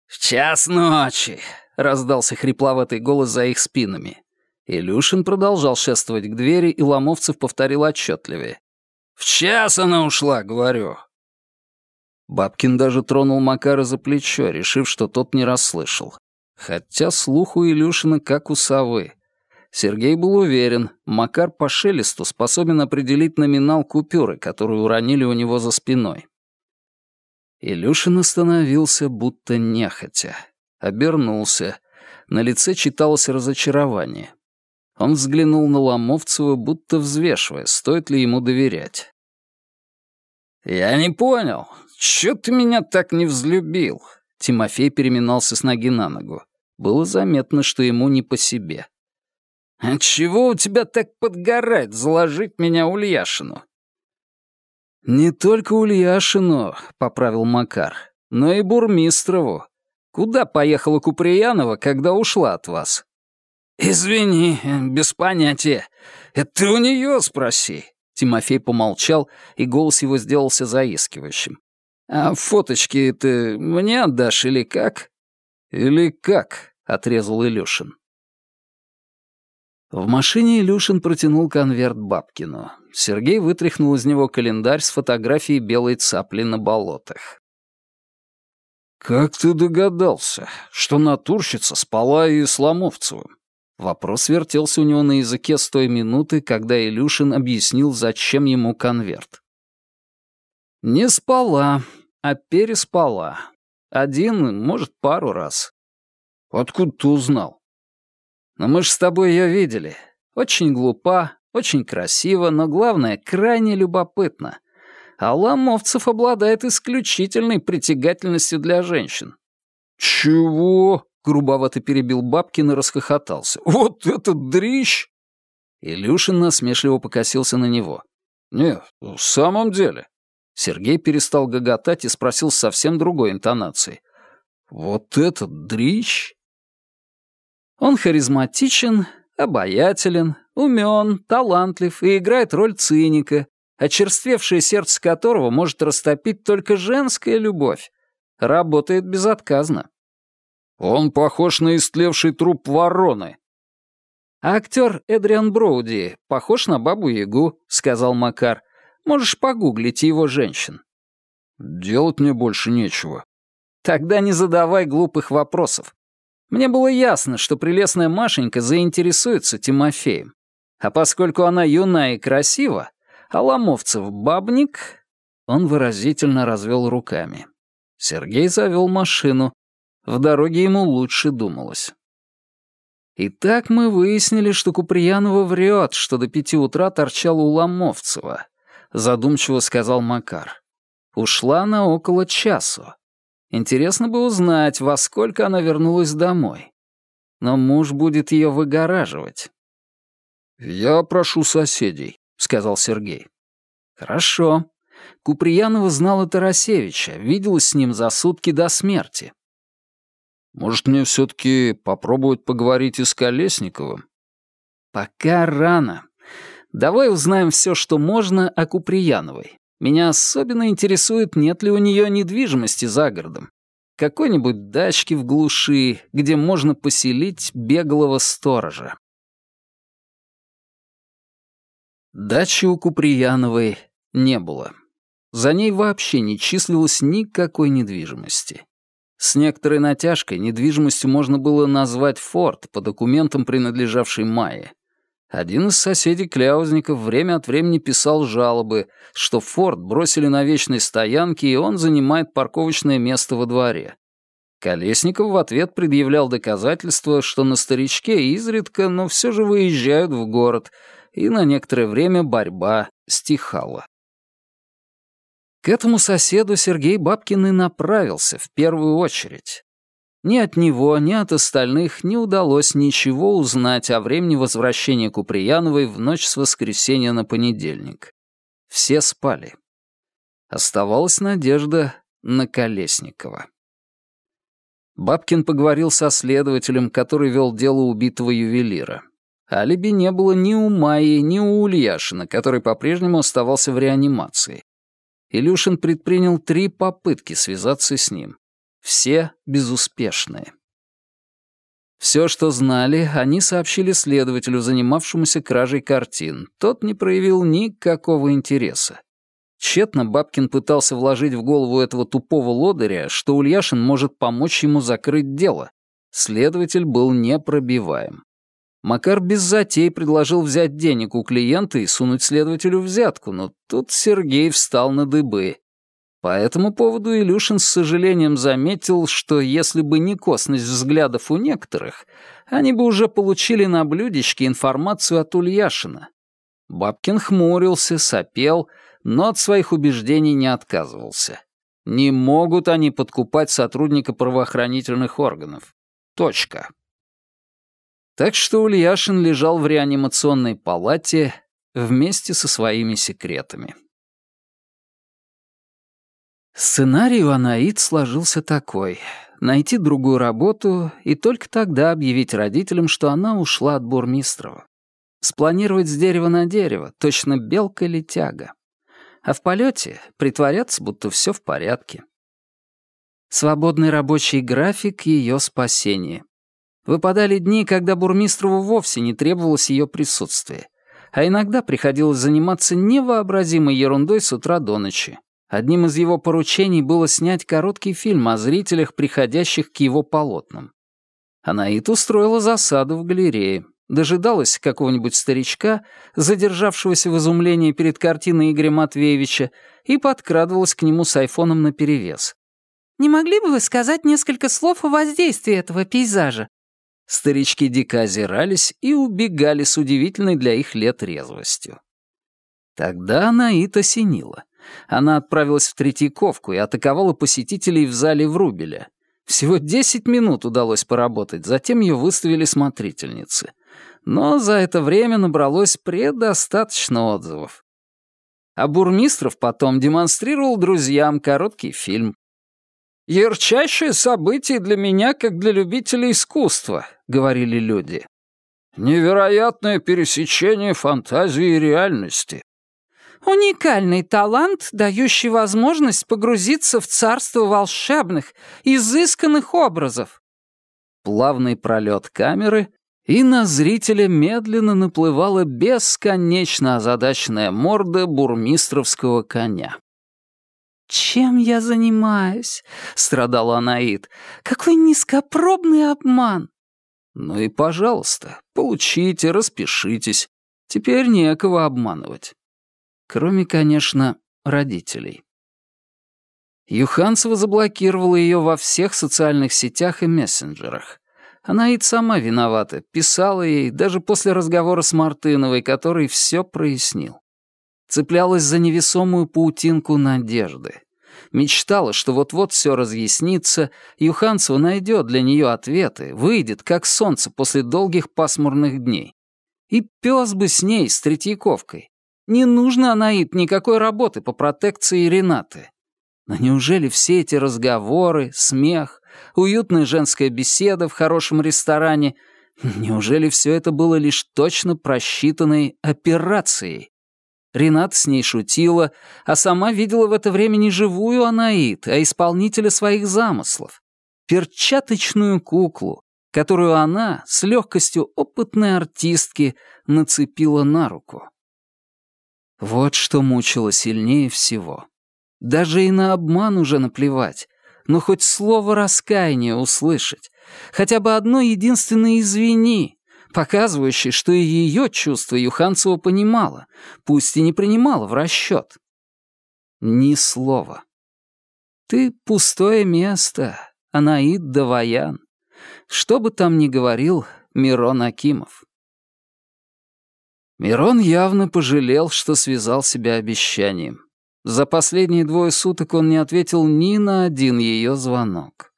«В час ночи!» — раздался хрипловатый голос за их спинами. Илюшин продолжал шествовать к двери, и Ломовцев повторил отчетливее. «В час она ушла, говорю». Бабкин даже тронул Макара за плечо, решив, что тот не расслышал. Хотя слух у Илюшина как у совы. Сергей был уверен, Макар по шелесту способен определить номинал купюры, которую уронили у него за спиной. Илюшин остановился, будто нехотя. Обернулся. На лице читалось разочарование. Он взглянул на Ломовцева, будто взвешивая, стоит ли ему доверять. «Я не понял, чё ты меня так не взлюбил?» Тимофей переминался с ноги на ногу. Было заметно, что ему не по себе. «Чего у тебя так подгорает заложить меня Ульяшину?» «Не только Ульяшину», — поправил Макар, — «но и Бурмистрову. Куда поехала Куприянова, когда ушла от вас?» «Извини, без понятия. Это ты у нее спроси». Тимофей помолчал, и голос его сделался заискивающим. «А фоточки ты мне отдашь или как?» «Или как?» — отрезал Илюшин. В машине Илюшин протянул конверт Бабкину. Сергей вытряхнул из него календарь с фотографией белой цапли на болотах. «Как ты догадался, что натурщица спала и с Ломовцевым?» Вопрос вертелся у него на языке с той минуты, когда Илюшин объяснил, зачем ему конверт. Не спала, а переспала. Один, может, пару раз. Откуда ты узнал? Но мы ж с тобой ее видели. Очень глупа, очень красиво, но главное, крайне любопытно. А Ломовцев обладает исключительной притягательностью для женщин. Чего? грубовато перебил Бабкин и расхохотался. «Вот этот дрищ!» Илюшин насмешливо покосился на него. «Не, в самом деле». Сергей перестал гоготать и спросил с совсем другой интонацией. «Вот этот дрищ?» Он харизматичен, обаятелен, умен, талантлив и играет роль циника, очерствевшее сердце которого может растопить только женская любовь. Работает безотказно. Он похож на истлевший труп вороны. А актер Эдриан Броуди похож на бабу-ягу, сказал Макар. Можешь погуглить его женщин. Делать мне больше нечего. Тогда не задавай глупых вопросов. Мне было ясно, что прелестная Машенька заинтересуется Тимофеем. А поскольку она юна и красива, а Ломовцев бабник, он выразительно развел руками. Сергей завел машину, в дороге ему лучше думалось. Итак, мы выяснили, что Куприянова врет, что до пяти утра торчала у Ломовцева, задумчиво сказал Макар. Ушла она около часу. Интересно бы узнать, во сколько она вернулась домой. Но муж будет ее выгораживать. «Я прошу соседей», — сказал Сергей. «Хорошо. Куприянова знала Тарасевича, виделась с ним за сутки до смерти. Может, мне все-таки попробовать поговорить и с Колесниковым? Пока рано. Давай узнаем все, что можно о Куприяновой. Меня особенно интересует, нет ли у нее недвижимости за городом. Какой-нибудь дачки в глуши, где можно поселить беглого сторожа. Дачи у Куприяновой не было. За ней вообще не числилось никакой недвижимости. С некоторой натяжкой недвижимостью можно было назвать форт по документам, принадлежавший Майе. Один из соседей Кляузников время от времени писал жалобы, что форт бросили на вечной стоянке, и он занимает парковочное место во дворе. Колесников в ответ предъявлял доказательства, что на старичке изредка, но все же выезжают в город, и на некоторое время борьба стихала. К этому соседу Сергей Бабкин и направился в первую очередь. Ни от него, ни от остальных не удалось ничего узнать о времени возвращения Куприяновой в ночь с воскресенья на понедельник. Все спали. Оставалась надежда на Колесникова. Бабкин поговорил со следователем, который вел дело убитого ювелира. Алиби не было ни у Майи, ни у Ульяшина, который по-прежнему оставался в реанимации. Илюшин предпринял три попытки связаться с ним. Все безуспешные. Все, что знали, они сообщили следователю, занимавшемуся кражей картин. Тот не проявил никакого интереса. Тщетно Бабкин пытался вложить в голову этого тупого лодыря, что Ульяшин может помочь ему закрыть дело. Следователь был непробиваем. Макар без затей предложил взять денег у клиента и сунуть следователю взятку, но тут Сергей встал на дыбы. По этому поводу Илюшин с сожалением заметил, что если бы не косность взглядов у некоторых, они бы уже получили на блюдечке информацию от Ульяшина. Бабкин хмурился, сопел, но от своих убеждений не отказывался. Не могут они подкупать сотрудника правоохранительных органов. Точка. Так что Ульяшин лежал в реанимационной палате вместе со своими секретами. Сценарий у Анаид сложился такой. Найти другую работу и только тогда объявить родителям, что она ушла от Бурмистрова. Спланировать с дерева на дерево, точно белка или тяга. А в полете притворяться, будто все в порядке. Свободный рабочий график — ее спасение. Выпадали дни, когда Бурмистрову вовсе не требовалось ее присутствие. А иногда приходилось заниматься невообразимой ерундой с утра до ночи. Одним из его поручений было снять короткий фильм о зрителях, приходящих к его полотнам. Анаит устроила засаду в галерее, дожидалась какого-нибудь старичка, задержавшегося в изумлении перед картиной Игоря Матвеевича, и подкрадывалась к нему с айфоном наперевес. «Не могли бы вы сказать несколько слов о воздействии этого пейзажа?» Старички дико озирались и убегали с удивительной для их лет резвостью. Тогда Анаит осенила. Она отправилась в Третьяковку и атаковала посетителей в зале Врубеля. Всего 10 минут удалось поработать, затем ее выставили смотрительницы. Но за это время набралось предостаточно отзывов. А Бурмистров потом демонстрировал друзьям короткий фильм. «Ярчайшее событие для меня, как для любителя искусства», — говорили люди. «Невероятное пересечение фантазии и реальности», Уникальный талант, дающий возможность погрузиться в царство волшебных, изысканных образов. Плавный пролет камеры, и на зрителя медленно наплывала бесконечно озадаченная морда бурмистровского коня. «Чем я занимаюсь?» — страдала Анаит. «Какой низкопробный обман!» «Ну и пожалуйста, получите, распишитесь. Теперь некого обманывать. Кроме, конечно, родителей. Юханцева заблокировала ее во всех социальных сетях и мессенджерах. Она и сама виновата, писала ей, даже после разговора с Мартыновой, который все прояснил. Цеплялась за невесомую паутинку надежды. Мечтала, что вот-вот все разъяснится, Юханцева найдет для нее ответы, выйдет, как солнце после долгих пасмурных дней. И пес бы с ней, с Третьяковкой. Не нужно, Анаит, никакой работы по протекции Ренаты. Но неужели все эти разговоры, смех, уютная женская беседа в хорошем ресторане Неужели все это было лишь точно просчитанной операцией? Ренат с ней шутила, а сама видела в это время не живую Анаит, а исполнителя своих замыслов. Перчаточную куклу, которую она с легкостью опытной артистки нацепила на руку. Вот что мучило сильнее всего. Даже и на обман уже наплевать, но хоть слово раскаяния услышать, хотя бы одно единственное «извини», показывающее, что и ее чувства Юханцева понимала, пусть и не принимала в расчет. Ни слова. Ты пустое место, Анаид Даваян. Что бы там ни говорил Мирон Акимов. Мирон явно пожалел, что связал себя обещанием. За последние двое суток он не ответил ни на один ее звонок.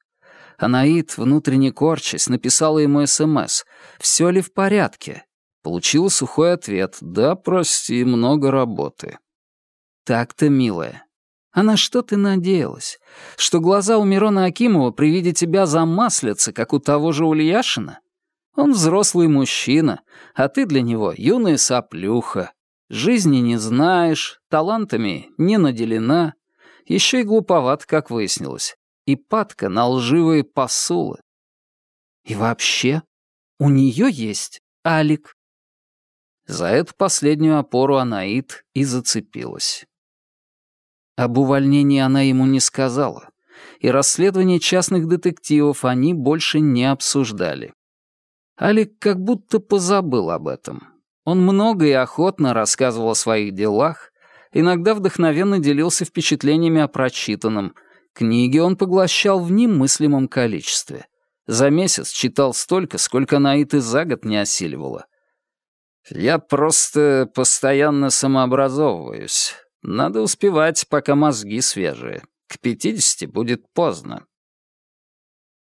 Анаит, внутренне корчась, написала ему СМС «Все ли в порядке?» Получила сухой ответ «Да, прости, много работы». Так-то, милая. А на что ты надеялась? Что глаза у Мирона Акимова при виде тебя замаслятся, как у того же Ульяшина? Он взрослый мужчина, а ты для него юная соплюха. Жизни не знаешь, талантами не наделена, еще и глуповат, как выяснилось, и падка на лживые посулы. И вообще, у нее есть Алик. За эту последнюю опору Анаит и зацепилась. Об увольнении она ему не сказала, и расследование частных детективов они больше не обсуждали. Алик как будто позабыл об этом. Он много и охотно рассказывал о своих делах, иногда вдохновенно делился впечатлениями о прочитанном. Книги он поглощал в немыслимом количестве. За месяц читал столько, сколько Наит и за год не осиливала. «Я просто постоянно самообразовываюсь. Надо успевать, пока мозги свежие. К пятидесяти будет поздно».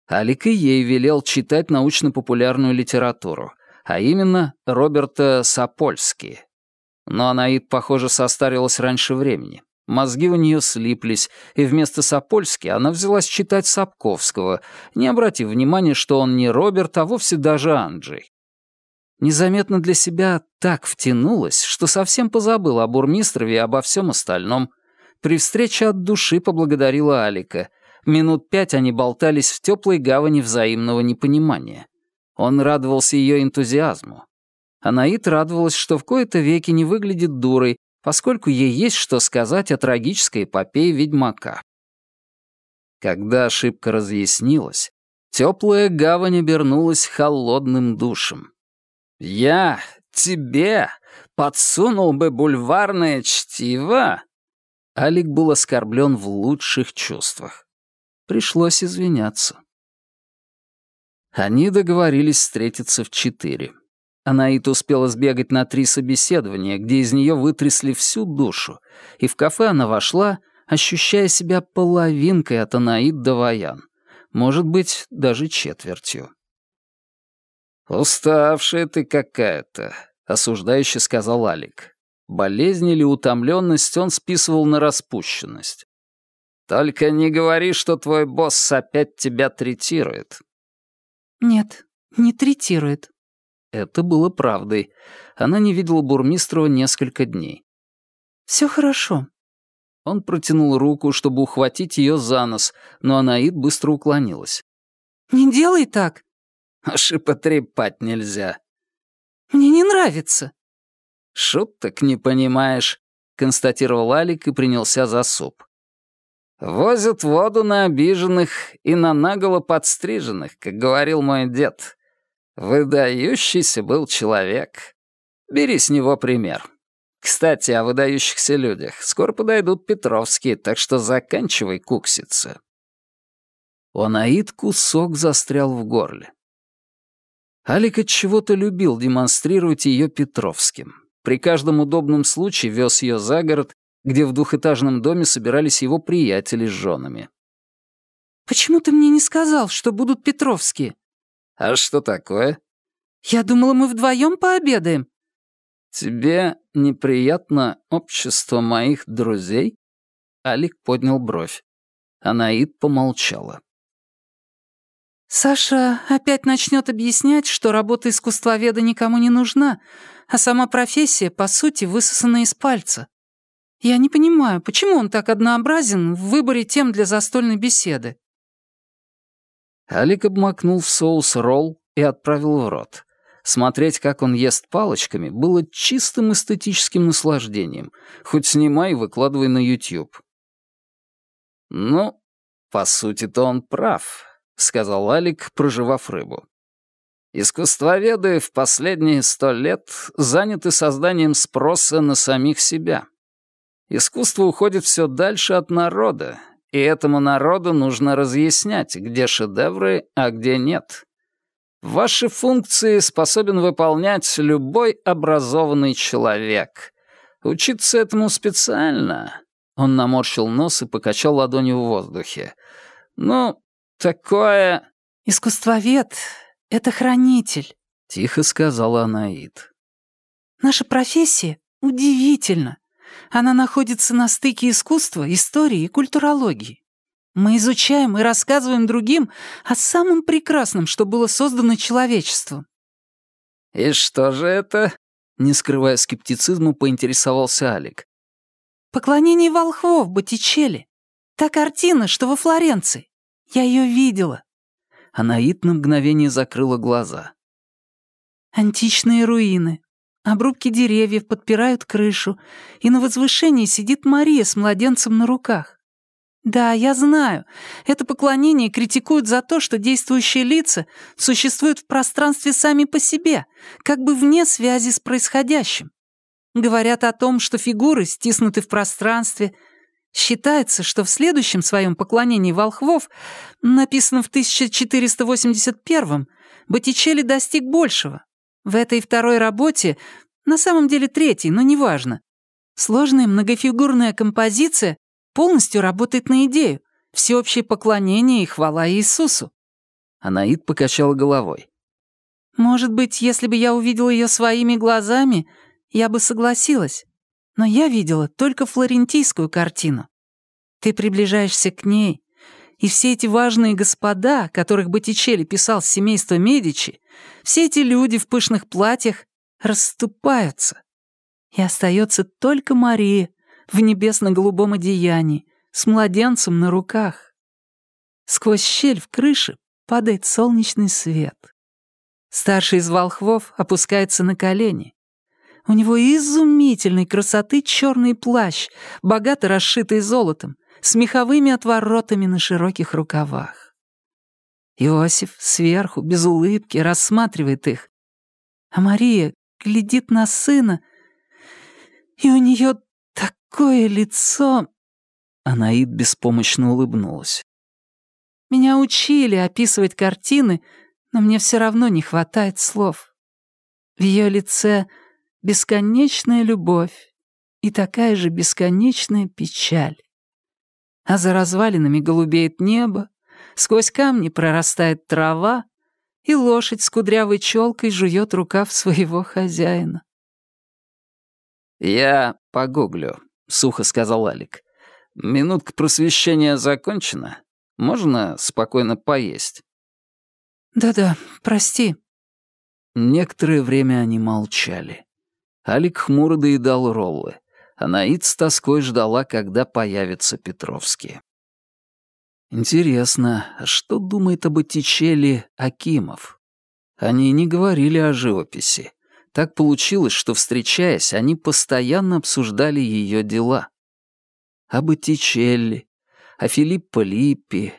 Алик и ей велел читать научно-популярную литературу, а именно Роберта Сапольски. Но Анаид, похоже, состарилась раньше времени. Мозги у нее слиплись, и вместо Сапольски она взялась читать Сапковского, не обратив внимания, что он не Роберт, а вовсе даже Анджей. Незаметно для себя так втянулась, что совсем позабыла о бурмистрове и обо всем остальном. При встрече от души поблагодарила Алика. Минут пять они болтались в теплой гавани взаимного непонимания. Он радовался ее энтузиазму. Анаит радовалась, что в кои-то веки не выглядит дурой, поскольку ей есть что сказать о трагической эпопее ведьмака. Когда ошибка разъяснилась, теплая гавань обернулась холодным душем. «Я тебе подсунул бы бульварное чтиво?» Алик был оскорблен в лучших чувствах. Пришлось извиняться. Они договорились встретиться в четыре. Анаит успела сбегать на три собеседования, где из нее вытрясли всю душу, и в кафе она вошла, ощущая себя половинкой от Анаит до Ваян, может быть, даже четвертью. «Уставшая ты какая-то», — осуждающе сказал Алик. Болезнь или утомленность он списывал на распущенность. «Только не говори, что твой босс опять тебя третирует. «Нет, не третирует». Это было правдой. Она не видела Бурмистрова несколько дней. «Все хорошо». Он протянул руку, чтобы ухватить ее за нос, но Анаид быстро уклонилась. «Не делай так». «Шипотрепать нельзя». «Мне не нравится». «Шуток не понимаешь», — констатировал Алик и принялся за суп. Возят воду на обиженных и на наголо подстриженных, как говорил мой дед. Выдающийся был человек. Бери с него пример. Кстати, о выдающихся людях. Скоро подойдут Петровские, так что заканчивай кукситься. У Анаид кусок застрял в горле. Алик от чего-то любил демонстрировать ее Петровским. При каждом удобном случае вез ее за город где в двухэтажном доме собирались его приятели с женами. «Почему ты мне не сказал, что будут Петровские?» «А что такое?» «Я думала, мы вдвоем пообедаем». «Тебе неприятно общество моих друзей?» Алик поднял бровь. Анаид помолчала. Саша опять начнет объяснять, что работа искусствоведа никому не нужна, а сама профессия, по сути, высосана из пальца. Я не понимаю, почему он так однообразен в выборе тем для застольной беседы. Алик обмакнул в соус ролл и отправил в рот. Смотреть, как он ест палочками, было чистым эстетическим наслаждением, хоть снимай и выкладывай на YouTube. «Ну, по сути-то он прав», — сказал Алик, проживав рыбу. «Искусствоведы в последние сто лет заняты созданием спроса на самих себя. Искусство уходит все дальше от народа, и этому народу нужно разъяснять, где шедевры, а где нет. Ваши функции способен выполнять любой образованный человек. Учиться этому специально. Он наморщил нос и покачал ладонью в воздухе. Ну, такое... Искусствовед — это хранитель, — тихо сказала Анаид. Наша профессия удивительна. Она находится на стыке искусства, истории и культурологии. Мы изучаем и рассказываем другим о самом прекрасном, что было создано человечеством». «И что же это?» — не скрывая скептицизма, поинтересовался Алик. «Поклонение волхвов Боттичелли. Та картина, что во Флоренции. Я ее видела». Анаит на мгновение закрыла глаза. «Античные руины, Обрубки деревьев подпирают крышу, и на возвышении сидит Мария с младенцем на руках. Да, я знаю, это поклонение критикуют за то, что действующие лица существуют в пространстве сами по себе, как бы вне связи с происходящим. Говорят о том, что фигуры стиснуты в пространстве. Считается, что в следующем своем поклонении волхвов, написанном в 1481-м, Боттичелли достиг большего. В этой второй работе, на самом деле третьей, но неважно, сложная многофигурная композиция полностью работает на идею, всеобщее поклонение и хвала Иисусу. Анаид покачала головой. Может быть, если бы я увидела ее своими глазами, я бы согласилась. Но я видела только флорентийскую картину. Ты приближаешься к ней, и все эти важные господа, которых Боттичелли писал с семейства Медичи, все эти люди в пышных платьях расступаются. И остается только Мария в небесно-голубом одеянии, с младенцем на руках. Сквозь щель в крыше падает солнечный свет. Старший из волхвов опускается на колени. У него изумительной красоты черный плащ, богато расшитый золотом, с меховыми отворотами на широких рукавах. Иосиф сверху, без улыбки, рассматривает их, а Мария глядит на сына, и у нее такое лицо... Анаид беспомощно улыбнулась. Меня учили описывать картины, но мне все равно не хватает слов. В ее лице бесконечная любовь и такая же бесконечная печаль а за развалинами голубеет небо, сквозь камни прорастает трава, и лошадь с кудрявой челкой жует рукав своего хозяина. «Я погуглю», — сухо сказал Алик. «Минутка просвещения закончена. Можно спокойно поесть?» «Да-да, прости». Некоторое время они молчали. Алик хмуро доедал роллы. Анаид с тоской ждала, когда появятся Петровские. Интересно, что думает об Боттичелли Акимов? Они не говорили о живописи. Так получилось, что, встречаясь, они постоянно обсуждали ее дела. О Боттичелли, о Филиппо Липпи,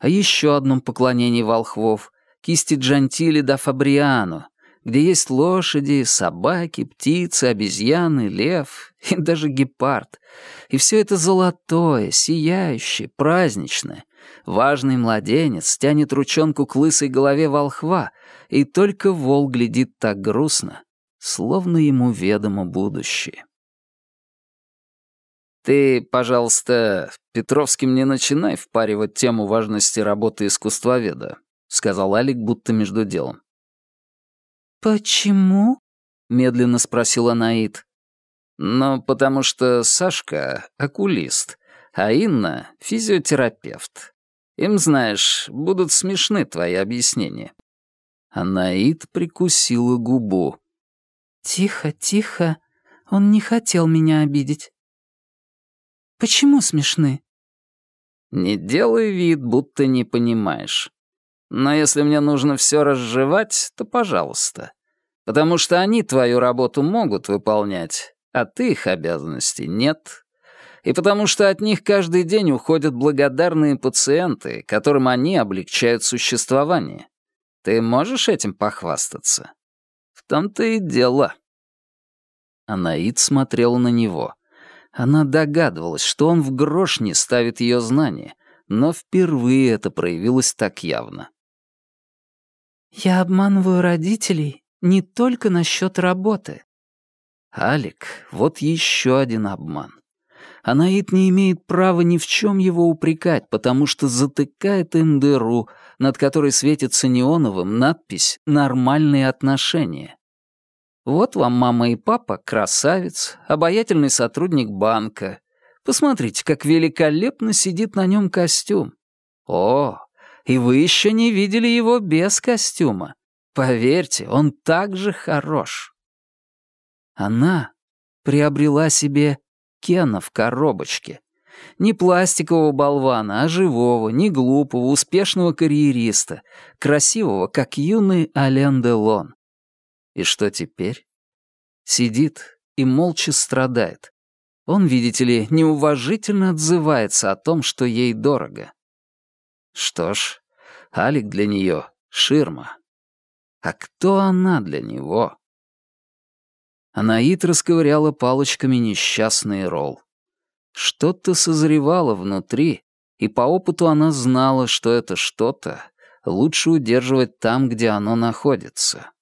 о еще одном поклонении волхвов, кисти Джантили да Фабриано, где есть лошади, собаки, птицы, обезьяны, лев (laughs) и даже гепард. И все это золотое, сияющее, праздничное. Важный младенец тянет ручонку к лысой голове волхва, и только вол глядит так грустно, словно ему ведомо будущее. «Ты, пожалуйста, Петровским не начинай впаривать тему важности работы искусствоведа», — сказал Алик, будто между делом. «Почему?» — медленно спросила Наид. «Ну, потому что Сашка — окулист, а Инна — физиотерапевт. Им, знаешь, будут смешны твои объяснения». Анаит прикусила губу. «Тихо, тихо. Он не хотел меня обидеть». «Почему смешны?» «Не делай вид, будто не понимаешь. Но если мне нужно все разжевать, то пожалуйста. Потому что они твою работу могут выполнять, а ты их обязанностей нет. И потому что от них каждый день уходят благодарные пациенты, которым они облегчают существование. Ты можешь этим похвастаться? В том-то и дело. Анаид смотрела на него. Она догадывалась, что он в грош не ставит ее знания, но впервые это проявилось так явно. «Я обманываю родителей не только насчет работы». «Алик, вот еще один обман. Анаит не имеет права ни в чем его упрекать, потому что затыкает им дыру, над которой светится неоновым надпись «Нормальные отношения». Вот вам мама и папа, красавец, обаятельный сотрудник банка. Посмотрите, как великолепно сидит на нем костюм. О, и вы еще не видели его без костюма. Поверьте, он так же хорош. Она приобрела себе Кена в коробочке. Не пластикового болвана, а живого, не глупого, успешного карьериста, красивого, как юный Ален Делон. И что теперь? Сидит и молча страдает. Он, видите ли, неуважительно отзывается о том, что ей дорого. Что ж, Алик для нее — ширма. А кто она для него? Анаит расковыряла палочками несчастный ролл. Что-то созревало внутри, и по опыту она знала, что это что-то лучше удерживать там, где оно находится.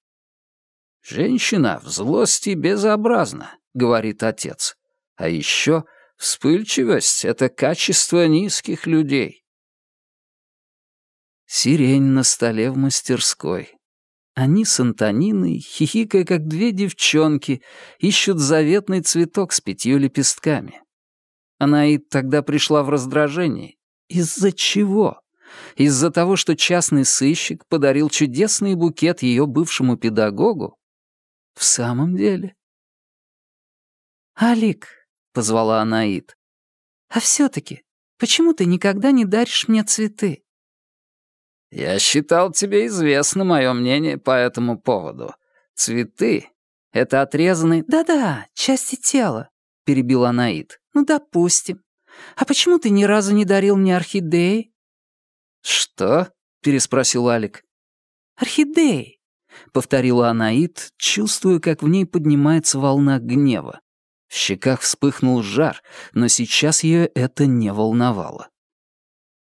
«Женщина в злости безобразна», — говорит отец. «А еще вспыльчивость — это качество низких людей». Сирень на столе в мастерской. Они с Антониной, хихикая как две девчонки, ищут заветный цветок с пятью лепестками. Она и тогда пришла в раздражение. Из-за чего? Из-за того, что частный сыщик подарил чудесный букет ее бывшему педагогу? В самом деле? «Алик», — позвала Анаит, — «а все-таки, почему ты никогда не даришь мне цветы?» «Я считал, тебе известно мое мнение по этому поводу. Цветы — это отрезанные...» «Да-да, части тела», — перебил Анаит. «Ну, допустим. А почему ты ни разу не дарил мне орхидеи?» «Что?» — переспросил Алик. «Орхидеи», — повторила Анаит, чувствуя, как в ней поднимается волна гнева. В щеках вспыхнул жар, но сейчас ее это не волновало.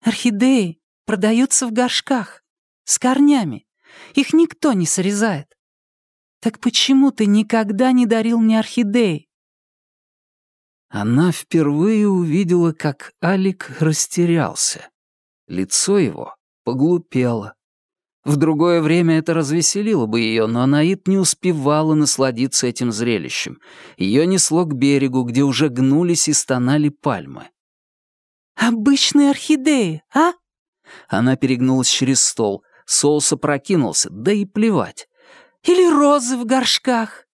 «Орхидеи продаются в горшках, с корнями. Их никто не срезает. Так почему ты никогда не дарил мне орхидеи?» Она впервые увидела, как Алик растерялся. Лицо его поглупело. В другое время это развеселило бы ее, но Анаит не успевала насладиться этим зрелищем. Ее несло к берегу, где уже гнулись и стонали пальмы. «Обычные орхидеи, а?» Она перегнулась через стол. Соус опрокинулся, да и плевать. «Или розы в горшках?»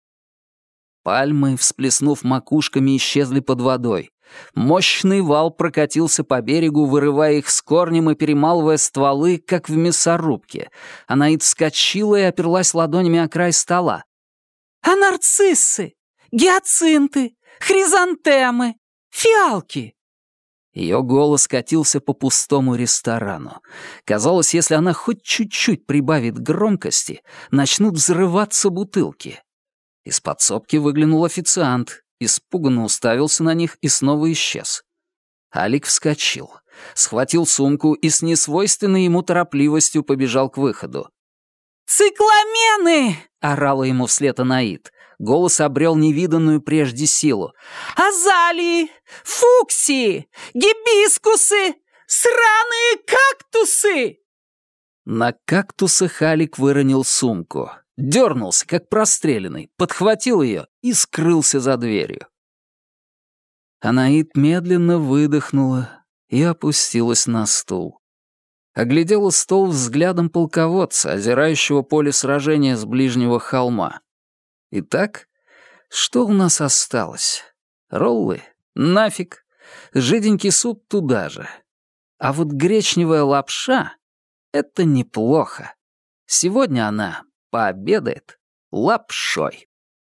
Пальмы, всплеснув макушками, исчезли под водой. Мощный вал прокатился по берегу, вырывая их с корнем и перемалывая стволы, как в мясорубке. Она и вскочила и оперлась ладонями о край стола. «А нарциссы? Гиацинты? Хризантемы? Фиалки?» Ее голос катился по пустому ресторану. Казалось, если она хоть чуть-чуть прибавит громкости, начнут взрываться бутылки. Из подсобки выглянул официант, испуганно уставился на них и снова исчез. Алик вскочил, схватил сумку и с несвойственной ему торопливостью побежал к выходу. «Цикламены!» — орала ему вслед Анаит. Голос обрел невиданную прежде силу. «Азалии! Фуксии! Гибискусы! Сраные кактусы!» На кактусах Алик выронил сумку. Дернулся, как простреленный, подхватил ее и скрылся за дверью. Анаит медленно выдохнула и опустилась на стул. Оглядела стол взглядом полководца, озирающего поле сражения с ближнего холма. Итак, что у нас осталось? Роллы? Нафиг. Жиденький суп туда же. А вот гречневая лапша — это неплохо. Сегодня она пообедает лапшой.